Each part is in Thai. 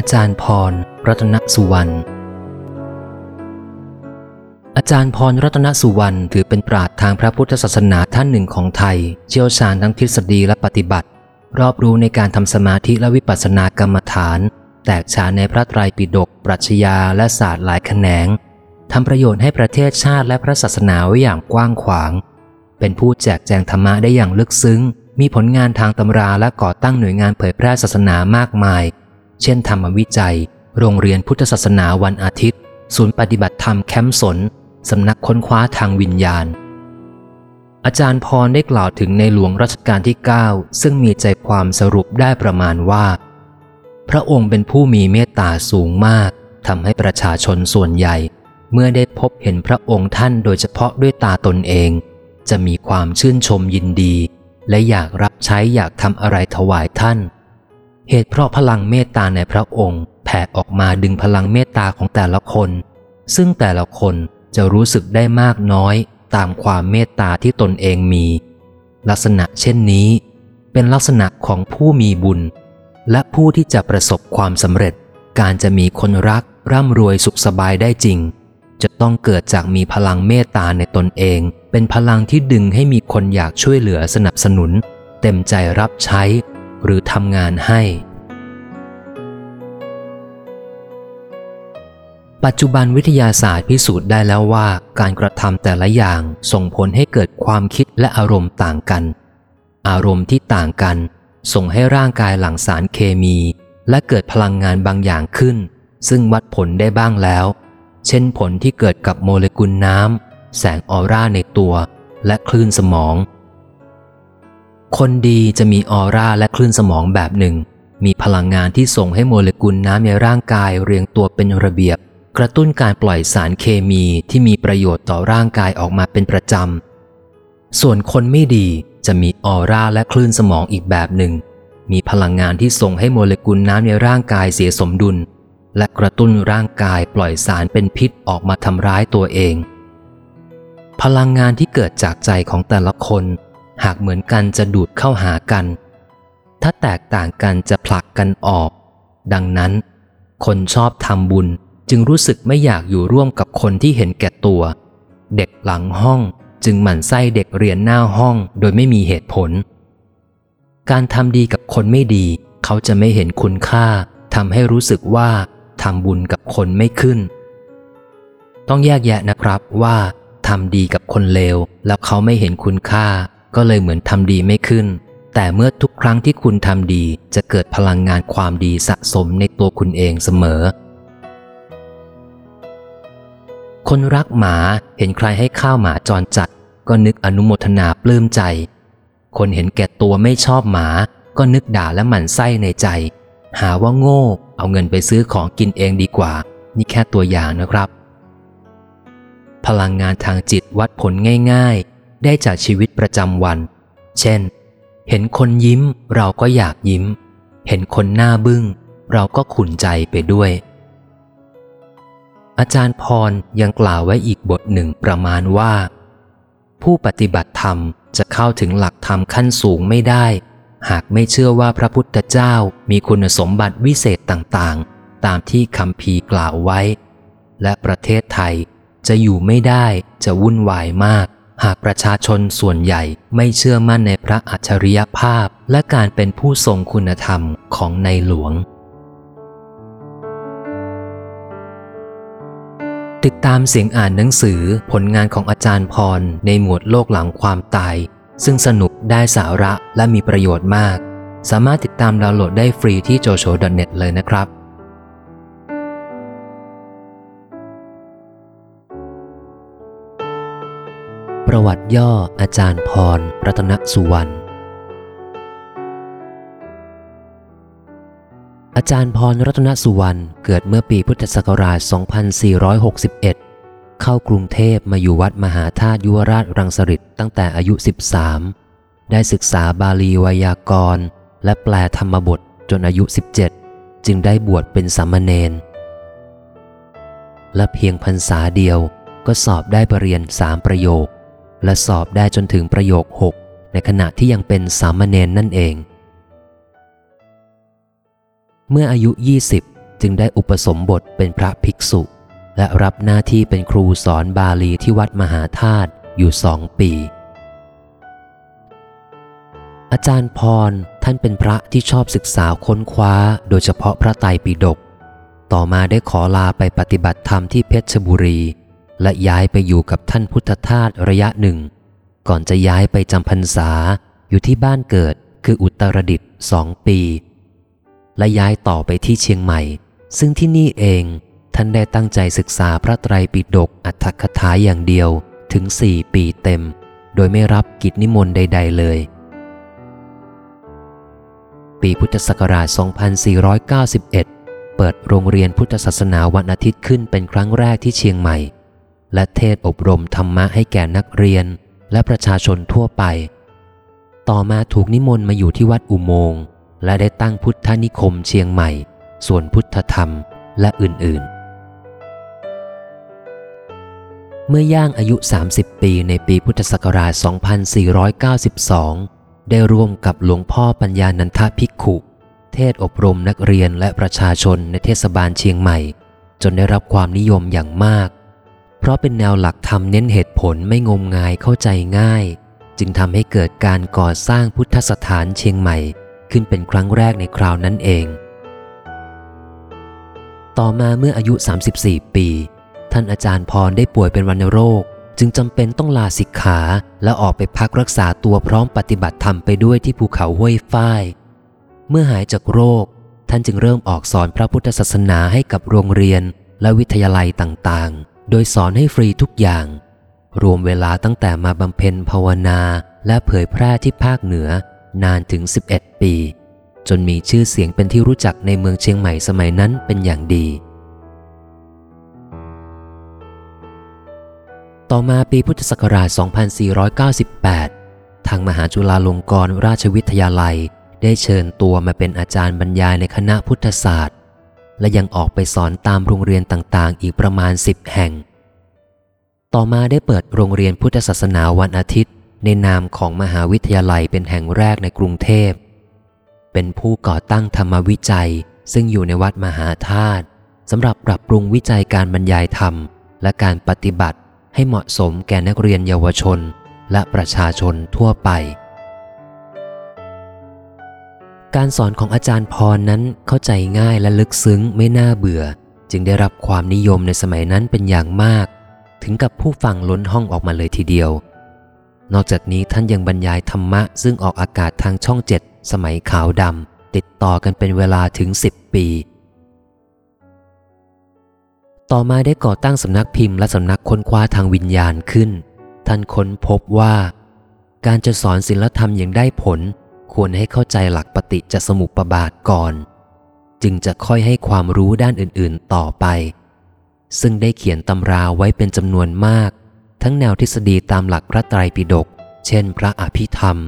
อาจารย์พร รัตนสุวรรณ อาจารย์พร รัตนสุวรรณถือเป็นปราชญ์ทางพระพุทธศาสนาท่านหนึ่งของไทย เชี่ยวชาญทั้งทฤษฎีและปฏิบัติ รอบรู้ในการทำสมาธิและวิปัสสนากรรมฐาน แตกฉานในพระไตรปิฎก ปรัชญาและศาสตร์หลายแขนงทำประโยชน์ให้ประเทศชาติและพระศาสนาไว้อย่างกว้างขวาง เป็นผู้แจกแจงธรรมะได้อย่างลึกซึ้ง มีผลงานทางตำราและก่อตั้งหน่วยงานเผยแพร่ศาสนามากมาย เช่นธรรมวิจัย โรงเรียนพุทธศาสนาวันอาทิตย์ ศูนย์ปฏิบัติธรรมแคมป์สน สำนักค้นคว้าทางวิญญาณ อาจารย์พรได้กล่าวถึงในหลวงรัชกาลที่ 9 ซึ่งมีใจความสรุปได้ประมาณว่า พระองค์เป็นผู้มีเมตตาสูงมากทำให้ประชาชนส่วนใหญ่ เมื่อได้พบเห็นพระองค์ท่านโดยเฉพาะด้วยตาตนเอง จะมีความชื่นชมยินดี และอยากรับใช้อยากทำอะไรถวายท่าน เหตุเพราะพลังเมตตาในพระองค์แผ่ออกมาดึงพลังเมตตาของแต่ละคน ซึ่งแต่ละคนจะรู้สึกได้มากน้อยตามความเมตตาที่ตนเองมี ลักษณะเช่นนี้ เป็นลักษณะของผู้มีบุญ และผู้ที่จะประสบความสำเร็จ การจะมีคนรักร่ำรวยสุขสบายได้จริง จะต้องเกิดจากมีพลังเมตตาในตนเอง เป็นพลังที่ดึงให้มีคนอยากช่วยเหลือสนับสนุน เต็มใจรับใช้หรือทำงานให้ ปัจจุบันวิทยาศาสตร์พิสูจน์ได้แล้วว่า การกระทำแต่ละอย่างส่งผลให้เกิดความคิดและอารมณ์ต่างกัน อารมณ์ที่ต่างกัน ส่งให้ร่างกายหลั่งสารเคมี และเกิดพลังงานบางอย่างขึ้น ซึ่งวัดผลได้บ้างแล้ว เช่นผลที่เกิดกับโมเลกุลน้ำแสงออร่าในตัว และคลื่นสมอง คนดีจะมีออร่าและคลื่นสมองแบบหนึ่ง มีพลังงานที่ส่งให้โมเลกุลน้ำในร่างกายเรียงตัวเป็นระเบียบ กระตุ้นการปล่อยสารเคมีที่มีประโยชน์ต่อร่างกายออกมาเป็นประจำ ส่วนคนไม่ดีจะมีออร่าและคลื่นสมองอีกแบบหนึ่ง มีพลังงานที่ส่งให้โมเลกุลน้ำในร่างกายเสียสมดุล และกระตุ้นร่างกายปล่อยสารเป็นพิษออกมาทำร้ายตัวเอง พลังงานที่เกิดจากใจของแต่ละคน หากเหมือนกันจะดูดเข้าหากัน ถ้าแตกต่างกันจะผลักกันออก ดังนั้น คนชอบทำบุญ จึงรู้สึกไม่อยากอยู่ร่วมกับคนที่เห็นแก่ตัว เด็กหลังห้องจึงหมั่นไส้เด็กเรียนหน้าห้องโดยไม่มีเหตุผล การทำดีกับคนไม่ดี เขาจะไม่เห็นคุณค่าทำให้รู้สึกว่าทำบุญกับคนไม่ขึ้น ต้องแยกแยะนะครับว่าทำดีกับคนเลวแล้วเขาไม่เห็นคุณค่า ก็เลยเหมือนทำดีไม่ขึ้น แต่เมื่อทุกครั้งที่คุณทำดีจะเกิดพลังงานความดีสะสมในตัวคุณเองเสมอ คนรักหมาเห็นใครให้ข้าวหมาจรจัด ก็นึกอนุโมทนาปลื้มใจ คนเห็นแก่ตัวไม่ชอบหมา ก็นึกด่าและหมั่นไส้ในใจ หาว่าโง่ เอาเงินไปซื้อของกินเองดีกว่า นี่แค่ตัวอย่างนะครับ พลังงานทางจิตวัดผลง่าย ๆ ได้จากชีวิตประจำวัน เช่น เห็นคนยิ้มเราก็อยากยิ้ม เห็นคนหน้าบึ้ง เราก็ขุนใจไปด้วย อาจารย์พรยังกล่าวไว้อีกบทหนึ่งประมาณว่า ผู้ปฏิบัติธรรมจะเข้าถึงหลักธรรมขั้นสูงไม่ได้ หากไม่เชื่อว่าพระพุทธเจ้ามีคุณสมบัติวิเศษต่างๆ ตามที่คำพีกล่าวไว้ และประเทศไทยจะอยู่ไม่ได้จะวุ่นวายมาก หากประชาชนส่วนใหญ่ไม่เชื่อมั่นในพระอัจฉริยภาพและการเป็นผู้ทรงคุณธรรมของในหลวง ติดตามเสียงอ่านหนังสือผลงานของอาจารย์พร ในหมวดโลกหลังความตาย ซึ่งสนุกได้สาระและมีประโยชน์มาก สามารถติดตามดาวน์โหลดได้ฟรีที่ jojo.net เลยนะครับ ประวัติย่ออาจารย์พร รัตนสุวรรณ จารย์พรรัตนสุวรรณเกิดเมื่อปีพุทธศักราช 2461 เข้ากรุงเทพมาอยู่วัดมหาธาตุยุวราชรังสฤษตั้งแต่อายุ 13 ได้ศึกษาบาลีไวยากรณ์ และแปลธรรมบทจนอายุ 17 จึงได้บวชเป็นสามเณรและเพียงพรรษาเดียวก็สอบได้ปรริญญาสามประโยค และสอบได้จนถึงประโยค 6 ในขณะที่ยังเป็นสามเณรนั่นเอง เมื่ออายุ 20 จึงได้อุปสมบทเป็นพระภิกษุ และรับหน้าที่เป็นครูสอนบาลีที่วัดมหาธาตุอยู่สองปี อาจารย์พรท่านเป็นพระที่ชอบศึกษาค้นคว้าโดยเฉพาะพระไตรปิฎกต่อมาได้ขอลาไปปฏิบัติธรรมที่เพชรบุรี และย้ายไปอยู่กับท่านพุทธทาสระยะหนึ่ง ก่อนจะย้ายไปจำพรรษาอยู่ที่บ้านเกิดคืออุตรดิตถ์สองปี และย้ายต่อไปที่เชียงใหม่ ซึ่งที่นี่เองท่านได้ตั้งใจศึกษาพระไตรปิฎกอัตถคถาอย่างเดียวถึงสี่ปีเต็ม โดยไม่รับกิจนิมนต์ใด ๆ เลย ปีพุทธศักราช 2491 เปิดโรงเรียนพุทธศาสนาวันอาทิตย์ขึ้นเป็นครั้งแรกที่เชียงใหม่ และเทศอบรมธรรมะให้แก่นักเรียนและประชาชนทั่วไป ต่อมาถูกนิมนต์มาอยู่ที่วัดอุโมงค์ และได้ตั้งพุทธนิคมเชียงใหม่ ส่วนพุทธธรรมและอื่นๆ เมื่อย่างอายุ 30 ปีในปีพุทธศักราช 2492 ได้ร่วมกับหลวงพ่อปัญญานันทภิกขุ เทศอบรมนักเรียนและประชาชนในเทศบาลเชียงใหม่ จนได้รับความนิยมอย่างมาก เพราะเป็นแนวหลักธรรมเน้นเหตุผลไม่งมงายเข้าใจง่าย จึงทำให้เกิดการก่อสร้างพุทธสถานเชียงใหม่ ขึ้นเป็นครั้งแรกในคราวนั้นเอง ต่อมาเมื่ออายุ 34 ปี ท่านอาจารย์พรได้ป่วยเป็นวัณโรค จึงจำเป็นต้องลาสิกขาและออกไปพักรักษาตัวพร้อมปฏิบัติธรรมไปด้วยที่ภูเขาห้วยฝ้าย เมื่อหายจากโรค ท่านจึงเริ่มออกสอนพระพุทธศาสนาให้กับโรงเรียนและวิทยาลัยต่างๆ โดยสอนให้ฟรีทุกอย่าง รวมเวลาตั้งแต่มาบำเพ็ญภาวนาและเผยแพร่ที่ภาคเหนือ นานถึง 11 ปี จนมีชื่อเสียงเป็นที่รู้จักในเมืองเชียงใหม่สมัยนั้นเป็นอย่างดี ต่อมาปีพุทธศักราช 2498 ทางมหาจุฬาลงกรณราชวิทยาลัยได้เชิญตัวมาเป็นอาจารย์บรรยายในคณะพุทธศาสตร์ และยังออกไปสอนตามโรงเรียนต่างๆ อีกประมาณ 10 แห่ง ต่อมาได้เปิดโรงเรียนพุทธศาสนาวันอาทิตย์ ในนามของมหาวิทยาลัยเป็นแห่งแรกในกรุงเทพ เป็นผู้ก่อตั้งธรรมวิจัย ซึ่งอยู่ในวัดมหาธาตุสำหรับปรับปรุงวิจัยการบรรยายธรรม และการปฏิบัติให้เหมาะสมแก่นักเรียนเยาวชน และประชาชนทั่วไป การสอนของอาจารย์พรนั้นเข้าใจง่ายและลึกซึ้งไม่น่าเบื่อ จึงได้รับความนิยมในสมัยนั้นเป็นอย่างมาก ถึงกับผู้ฟังล้นห้องออกมาเลยทีเดียว นอกจากนี้ท่านยังบรรยายธรรมะ ซึ่งออกอากาศทางช่องเจ็ดสมัยขาวดำติดต่อกันเป็นเวลาถึง10ปี ต่อมาได้ก่อตั้งสำนักพิมพ์และสำนักค้นคว้าทางวิญญาณขึ้น ท่านค้นพบว่า การจะสอนศิลธรรมอย่างได้ผล ควรให้เข้าใจหลักปฏิจจสมุปบาทก่อน จึงจะค่อยให้ความรู้ด้านอื่นๆต่อไป ซึ่งได้เขียนตำราไว้เป็นจำนวนมาก ทั้งแนวทฤษฎีตามหลักพระไตรปิฎกเช่น พระอภิธรรม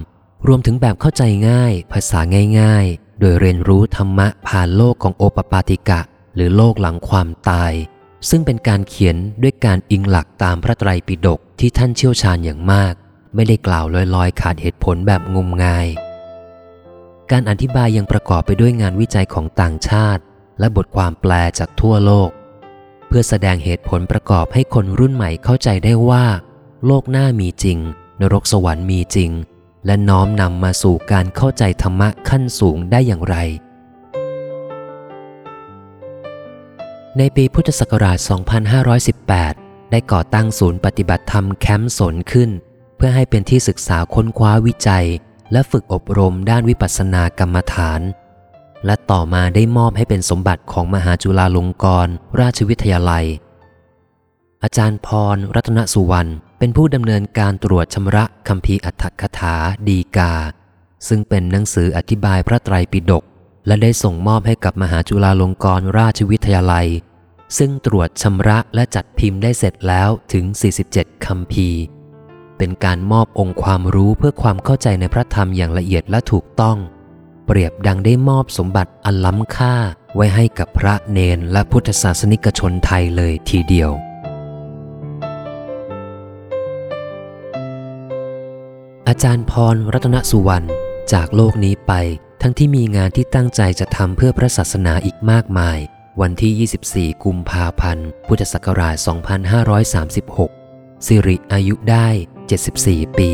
รวมถึงแบบเข้าใจง่าย ภาษาง่าย ๆ โดยเรียนรู้ธรรมะผ่านโลกของโอปปาติกะ หรือโลกหลังความตาย ซึ่งเป็นการเขียนด้วยการอิงหลักตามพระไตรปิฎกที่ท่านเชี่ยวชาญอย่างมาก ไม่ได้กล่าวลอยๆ ขาดเหตุผลแบบงมงาย การอธิบายยังประกอบไปด้วยงานวิจัยของต่างชาติ และบทความแปลจากทั่วโลก เพื่อแสดงเหตุผลประกอบให้คนรุ่นใหม่เข้าใจได้ว่า โลกหน้ามีจริง นรกสวรรค์มีจริง และน้อมนำมาสู่การเข้าใจธรรมะขั้นสูงได้อย่างไร ในปีพุทธศักราช 2518 ได้ก่อตั้งศูนย์ปฏิบัติธรรมแคมป์สนขึ้น เพื่อให้เป็นที่ศึกษาค้นคว้าวิจัย และฝึกอบรมด้านวิปัสสนากรรมฐาน และต่อมาได้มอบให้เป็นสมบัติของมหาจุฬาลงกรณราชวิทยาลัย อาจารย์พรรัตนสุวรรณเป็นผู้ดำเนินการตรวจชำระคำพีร์อัตถคถาดีกา ซึ่งเป็นหนังสืออธิบายพระไตรปิฎกและได้ส่งมอบให้กับมหาจุฬาลงกรณราชวิทยาลัย ซึ่งตรวจชำระและจัดพิมพ์ได้เสร็จแล้วถึง 47คำพีร์เป็นการมอบองค์ความรู้เพื่อความเข้าใจในพระธรรมอย่างละเอียดและถูกต้อง ปรียบดังได้มอบสมบัติอันล้ำค่าไว้ให้กับพระเนนและพุทธศาสนิกชนไทยเลยทีเดียว อาจารย์พรรัตนสุวรรณจากโลกนี้ไป ทั้งที่มีงานที่ตั้งใจจะทำเพื่อพระศาสนาอีกมากมาย วันที่ 24 กุมภาพันธ์ พุทธศักราช 2536 สิริอายุได้ 74 ปี